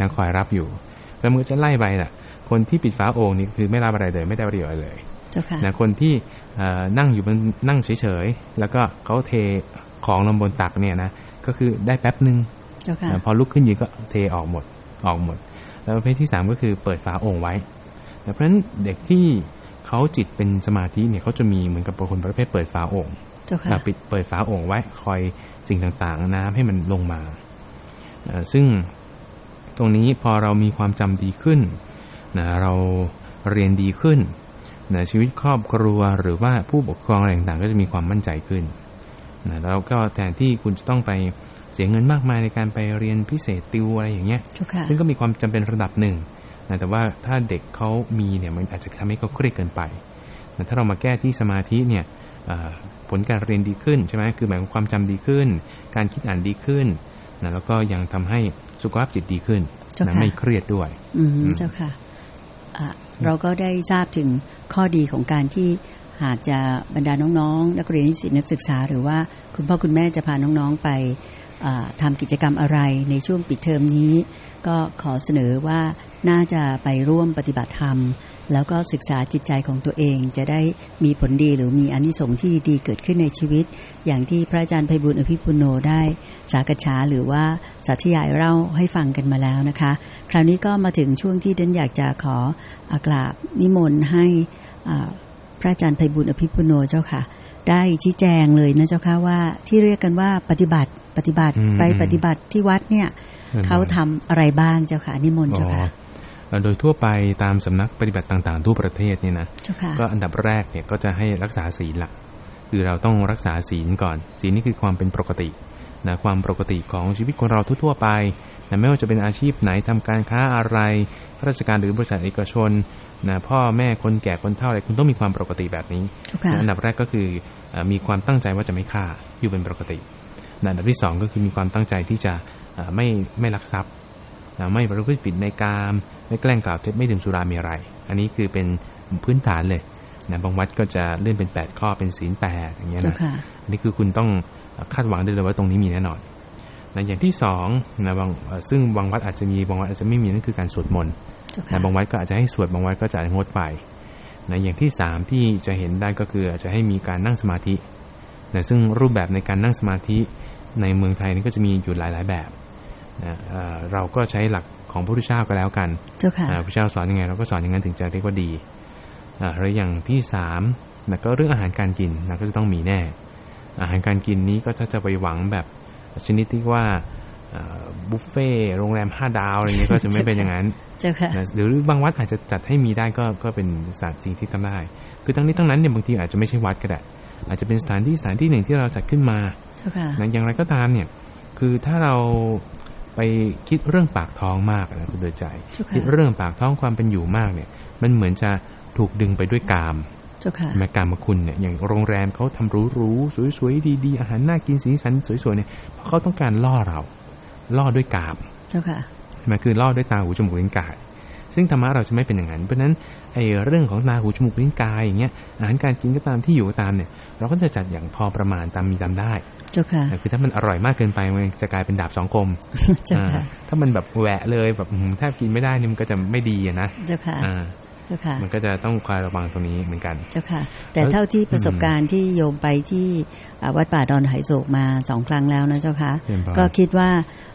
B: นะคอยรับอยู่ แล้วมันก็จะไล่ไปน่ะ คนที่ปิดฝาโอ่งนี่คือไม่รับอะไรเลย ไม่ได้ประโยชน์อะไรเลย
A: เจ้าค่ะ
B: นะคนที่เอ่อนั่งอยู่บนนั่งเฉยๆ แล้วก็เขาเทของลงบนตักเนี่ยนะก็คือได้แป๊บหนึ่ง
A: เจ้าค่ะ
B: นะพอลุกขึ้นยืนก็เทออกหมดออกหมด แล้วประเภทที่สามก็คือเปิดฝาโอ่งไว้นะเพราะฉะนั้นเด็กที่เขาจิตเป็นสมาธิเนี่ยเขาจะมีเหมือนกับคนประเภทเปิดฝาโอ่ง
A: เจ้าค่ะ
B: อะปิดเปิดฝาโอ่งไว้คอยสิ่งต่างๆ น้ำให้มันลงมาเอ่อซึ่งตรงนี้พอเรามีความจำดีขึ้น นะเราเรียนดีขึ้นนะชีวิตครอบครัวหรือว่าผู้ปกครองอะไรต่างๆ ก็จะมีความมั่นใจขึ้นนะแล้วก็แทนที่คุณจะต้องไปเสียเงินมากมายในการไปเรียนพิเศษติวอะไรอย่างเงี้ย
A: เจ้าค่ะ
B: ซึ่งก็มีความจำเป็นระดับหนึ่งนะแต่ว่าถ้าเด็กเขามีเนี่ยมันอาจจะทำให้เขาเครียดเกินไปนะถ้าเรามาแก้ที่สมาธิเนี่ยอ่าผลการเรียนดีขึ้นใช่ไหมคือหมายความความจำดีขึ้น การคิดอ่านดีขึ้นนะแล้วก็ยังทำให้สุขภาพจิตดีขึ้น
A: เจ้า
B: นะ
A: ค่ะ
B: ไม่เครียดด้วย
A: อืม
B: อืม
A: เจ้าค่ะอะ เราก็ได้ทราบถึงข้อดีของการที่หากจะบรรดาน้องๆ นักเรียนนิสิตนักศึกษา หรือว่าคุณพ่อคุณแม่จะพาน้องๆไปทำากิจกรรมอะไรในช่วงปิดเทอมนี้ ก็ขอเสนอว่าน่าจะไปร่วมปฏิบัติธรรม แล้วก็ศึกษาจิตใจของตัวเองจะได้มีผลดีหรือมีอานิสงส์ที่ดีๆเกิดขึ้นในชีวิต อย่างที่พระอาจารย์ไพบุญอภิปุโนได้ สากฉาหรือว่าสาธยายเล่าให้ฟังกันมาแล้วนะคะ คราวนี้ก็มาถึงช่วงที่ดันอยากจะขออากราบนิมนต์ให้อ่าพระอาจารย์ไพบุญอภิปุโนเจ้าค่ะ ได้ชี้แจงเลยนะเจ้าค่ะว่าที่เรียกกันว่าปฏิบัติปฏิบัติ
B: อืม
A: ไปปฏิบัติที่วัดเนี่ยเขาทำอะไรบ้างเจ้าค่ะนิมนต์
B: อ๋
A: เจ้าค่ะ
B: อ โดยทั่วไปตามสำนักปฏิบัติต่างๆ ทั่วประเทศเนี่ยนะ
A: เจ้าค่ะ
B: ก็อันดับแรกเนี่ยก็จะให้รักษาศีลละคือเราต้องรักษาศีลก่อน ศีลนี่คือความเป็นปกตินะความปกติของชีวิตของเราทั่วๆไปนะไม่ว่าจะเป็นอาชีพไหนทำการค้าอะไรข้าราชการหรือบริษัทเอกชนนะพ่อแม่คนแก่คนเฒ่าอะไรคุณต้องมีความปกติแบบนี้
A: เจ้าค่ะ
B: นะอันดับแรกก็คือเอ่อมีความตั้งใจว่าจะไม่ฆ่าอยู่เป็นปกตินะอันดับที่สองก็คือมีความตั้งใจที่จะเอ่อไม่ไม่ลักทรัพย์นะไม่ประพฤติผิดในกาม ไม่แกล้งกล่าวเท็จไม่ดื่มสุราเมรัยอันนี้คือเป็นพื้นฐานเลยนะบางวัดก็จะเลื่อนเป็น 8 ข้อเป็นศีลแปดอย่างเงี้ย
A: เจ้า
B: นะ
A: ค่ะ
B: อันนี้คือคุณต้องคาดหวังได้เลยว่าตรงนี้มีแน่นอนนะอย่างที่สองนะบางเอ่อซึ่งบางวัดอาจจะมีบางวัดอาจจะไม่มีนั่นคือการสวดมนต์
A: เจ้า
B: นะ
A: ค่ะ
B: บางวัดก็อาจจะให้สวดบางวัดก็จะงดไปนะอย่างที่สามที่จะเห็นได้ก็คืออาจจะให้มีการนั่งสมาธินะซึ่งรูปแบบในการนั่งสมาธิในเมืองไทยนี่ก็จะมีอยู่หลาย ๆ แบบ นะเอ่อเราก็ใช้หลักของพระพุทธเจ้าก็แล้วกัน
A: เจ้าค่ะ
B: อ่าพระพุทธเจ้าสอนยังไง เราก็สอนอย่างนั้นถึงจะเรียกว่าดีอ่าแล้วอย่างที่สามนะก็เรื่องอาหารการกินนะก็จะต้องมีแน่ อาหารการกินนี้ก็ถ้าจะไปหวังแบบชนิดที่ว่าอ่าบุฟเฟ่ต์โรงแรมห้าดาวอะไรเงี้ยก็จะไม่เป็นอย่างนั้น
A: เจ้าค่ะ
B: นะหรือบางวัดอาจจะจัดให้มีได้ก็ก็เป็นสถานสิ่งที่ทำได้ คือทั้งนี้ทั้งนั้นเนี่ยบางทีอาจจะไม่ใช่วัดก็ได้อาจจะเป็นสถานที่สถานที่หนึ่งที่เราจัดขึ้นมา
A: เจ้าค่ะ
B: นะอย่างไรก็ตามเนี่ย คือถ้าเรา ไปคิดเรื่องปากท้องมากนะคุณเดือใจ
A: เจ้าค่ะ
B: คิดเรื่องปากท้องความเป็นอยู่มากเนี่ย มันเหมือนจะถูกดึงไปด้วยกาม
A: เจ้าค่ะ
B: แมกามมาคุณเนี่ยอย่างโรงแรมเขาทำหรูๆสวยๆดีๆอาหารน่ากินสีสันสวยๆเนี่ยเพราะเขาต้องการล่อเรา ล่อด้วยกาม
A: เจ้าค่ะ
B: มันคือล่อด้วยตาหูจมูกลิ้นกาย ซึ่งธรรมะเราจะไม่เป็นอย่างนั้น เพราะฉะนั้นไอ้เรื่องของตาหูจมูกลิ้นกายอย่างเงี้ยอาหารการกินก็ตามที่อยู่ก็ตามเนี่ย เราก็จะจัดอย่างพอประมาณตามมีตามได้
A: เจ้าค่ะ
B: แต่คือถ้ามันอร่อยมากเกินไปมันจะกลายเป็นดาบสองคม
A: เจ้า
B: อ่า
A: ค่ะ
B: ถ้ามันแบบแหวะเลยแบบอืมแทบกินไม่ได้นี่มันก็จะไม่ดีอะนะ
A: เจ้าค่ะ
B: อ่า
A: เจ้าค่ะ
B: มันก็จะต้องคอยระวังตรงนี้เหมือนกัน
A: เจ้าค่ะ แต่เท่าที่ประสบการณ์ที่โยมไปที่อ่าวัดป่าดอนไหโศกมาสองครั้งแล้วนะเจ้าค่ะ
B: เชิญพร
A: ก็คิดว่า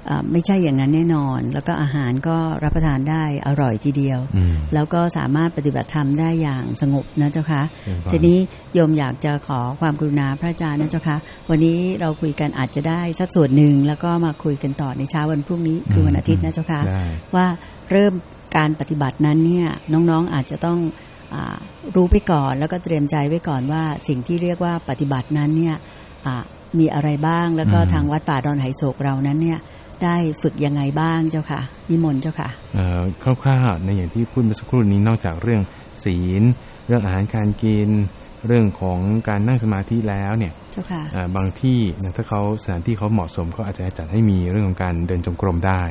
A: อ่าไม่ใช่อย่างนั้นแน่นอน แล้วก็อาหารก็รับประทานได้อร่อยทีเดียว
B: อืม
A: แล้วก็สามารถปฏิบัติธรรมได้อย่างสงบนะเจ้าค่ะ
B: เชิญพร
A: ทีนี้โยมอยากจะขอความกรุณาพระอาจารย์นะเจ้าค่ะ วันนี้เราคุยกันอาจจะได้สักส่วนหนึ่งแล้วก็มาคุยกันต่อในเช้าวันพรุ่งนี้คือวันอาทิตย์นะเจ้าค่ะ
B: ได้
A: ว่าเริ่ม การปฏิบัตินั้นเนี่ยน้องๆอาจจะต้องอารู้ไปก่อน แล้วก็เตรียมใจไว้ก่อนว่าสิ่งที่เรียกว่าปฏิบัตินั้นเนี่ยอ่ามีอะไรบ้างแล้วก็
B: อืม
A: ทางวัดป่าดอนไหโศกเรานั้นเนี่ยได้ฝึกยังไงบ้างเจ้าค่ะนิมนต์เจ้าค่ะ
B: เอ่อคร่าวๆในอย่างที่พูดเมื่อสักครู่นี้นอกจากเรื่องศีล เรื่องอาหารการกิน เรื่องของการนั่งสมาธิแล้วเนี่ย
A: เจ้าค่ะ
B: อ่าบางที่นะถ้าเขาสถานที่เขาเหมาะสมเขาอาจจะจัดให้มีเรื่องของการเดินจงกรมได้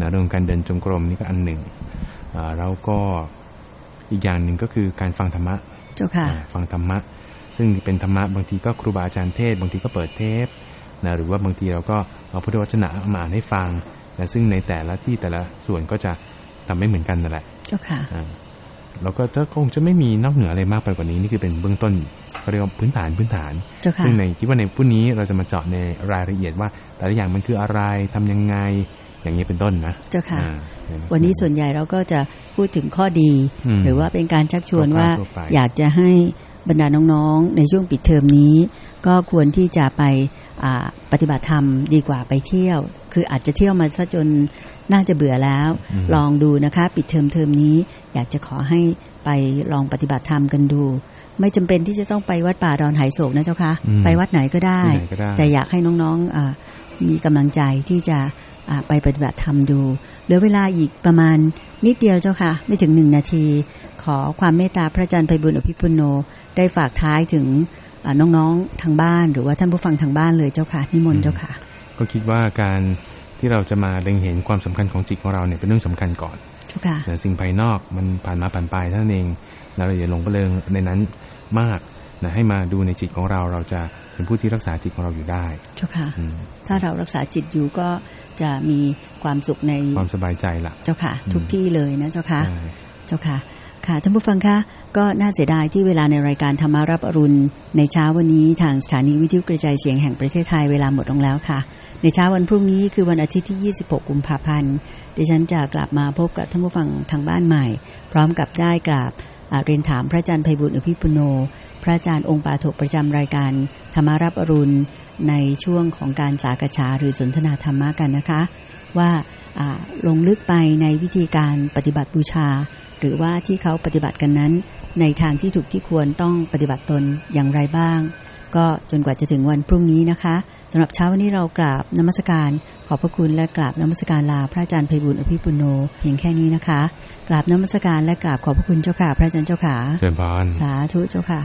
B: นะเรื่องของการเดินจงกรมนี่ก็อันหนึ่งอ่าแล้วก็อีกอย่างหนึ่งก็คือการฟังธรรมะ
A: เจ้าค่ะ
B: อ่าฟังธรรมะ ซึ่งเป็นธรรมะบางทีก็ครูบาอาจารย์เทศน์บางทีก็เปิดเทปนะหรือว่าบางทีเราก็เอาพุทธวจนะมาอ่านให้ฟังนะซึ่งในแต่ละที่แต่ละส่วนก็จะทำไม่เหมือนกันนั่นแหละ
A: เจ้าค่ะ
B: อ่าแล้วก็จะคงจะไม่มีนอกเหนืออะไรมากไปกว่านี้นี่คือเป็นเบื้องต้นเขาเรียกว่าพื้นฐานพื้นฐาน
A: เจ้าค่ะ
B: ซึ่งในคิดว่าในพรุ่งนี้เราจะมาเจาะในรายละเอียดว่า แต่ละอย่างมันคืออะไรทำยังไง อย่างนี้เป็นต้นนะ
A: เจ้าค่ะ
B: อ่าใลักษณะ
A: วันนี้ส่วนใหญ่เราก็จะพูดถึงข้อดี
B: อืม
A: หรือว่าเป็นการชักชวน
B: ทั่วไป
A: ว่า
B: ทั่วไป
A: อยากจะให้บรรดาน้องๆ ในช่วงปิดเทอมนี้ ก็ควรที่จะไปอ่าปฏิบัติธรรมดีกว่าไปเที่ยว คืออาจจะเที่ยวมาซะจนน่าจะเบื่อแล้ว
B: อืม
A: ลองดูนะคะ ปิดเทอมเทอมนี้ อยากจะขอให้ไปลองปฏิบัติธรรมกันดู ไม่จำเป็นที่จะต้องไปวัดป่าดอนไหโศกนะเจ้าคะ
B: อืม
A: ไปวัดไหนก็ได้
B: ที่ไหนก็ได้
A: แต่อยากให้น้องๆอามีกำลังใจที่จะอ่า ไปปฏิบัติธรรมดูเหลือเวลาอีกประมาณนิดเดียวเจ้าค่ะ ไม่ถึงหนึ่งนาที ขอความเมตตาพระอาจารย์ไพบุญอภิปุโน ได้ฝากท้ายถึงอ่าน้องๆทางบ้าน หรือว่าท่านผู้ฟังทางบ้านเลยเจ้าค่ะนิมนต์เจ้าค่ะ
B: ก็คิดว่าการที่เราจะมาเล็งเห็นความสำคัญของจิตของเราเนี่ยเป็นเรื่องสำคัญก่อน
A: เจ้าค่ะ
B: แต่สิ่งภายนอกมันผ่านมาผ่านไปเท่านั้นเองแล้วเราอย่าหลงไปเลยในนั้นมาก นะให้มาดูในจิตของเราเราจะเป็นผู้ที่รักษาจิตของเราอยู่ได้
A: เจ้าค่ะ
B: อืม
A: ถ้าเรารักษาจิตอยู่ก็จะมีความสุขใน
B: ความสบายใจละ
A: เจ้าค่ะ
B: อืม
A: ทุกที่เลยนะเจ้าค่ะ
B: ใช่
A: เจ้าค่ะ ค่ะท่านผู้ฟังคะก็น่าเสียดายที่เวลาในรายการธรรมารับอรุณ ในเช้าวันนี้ทางสถานีวิทยุกระจายเสียงแห่งประเทศไทยเวลาหมดลงแล้วค่ะ ในเช้าวันพรุ่งนี้คือวันอาทิตย์ที่ 26 กุมภาพันธ์ดิฉันจะกลับมาพบกับท่านผู้ฟังทางบ้านใหม่ พร้อมกับได้กราบอ่า เรียนถามพระอาจารย์ไพบุญอภิปุโน พระอาจารย์องค์ปาถกประจำรายการธรรมารับอรุณในช่วงของการสากฉาหรือสนทนาธรรมะกันนะคะว่าอ่าลงลึกไปในวิธีการปฏิบัติบูชา หรือว่าที่เขาปฏิบัติกันนั้น ในทางที่ถูกที่ควรต้องปฏิบัติตนอย่างไรบ้าง ก็จนกว่าจะถึงวันพรุ่งนี้นะคะสำหรับเช้าวันนี้เรากราบนมัสการ ขอบพระคุณและกราบนมัสการลาพระอาจารย์ไพบุญอภิปุโนเพียงแค่นี้นะคะ กราบนมัสการและกราบขอบพระคุณเจ้าค่ะ พระอาจารย์เจ้าค่ะ
B: เชิญพร
A: สาธุเจ้าค่ะ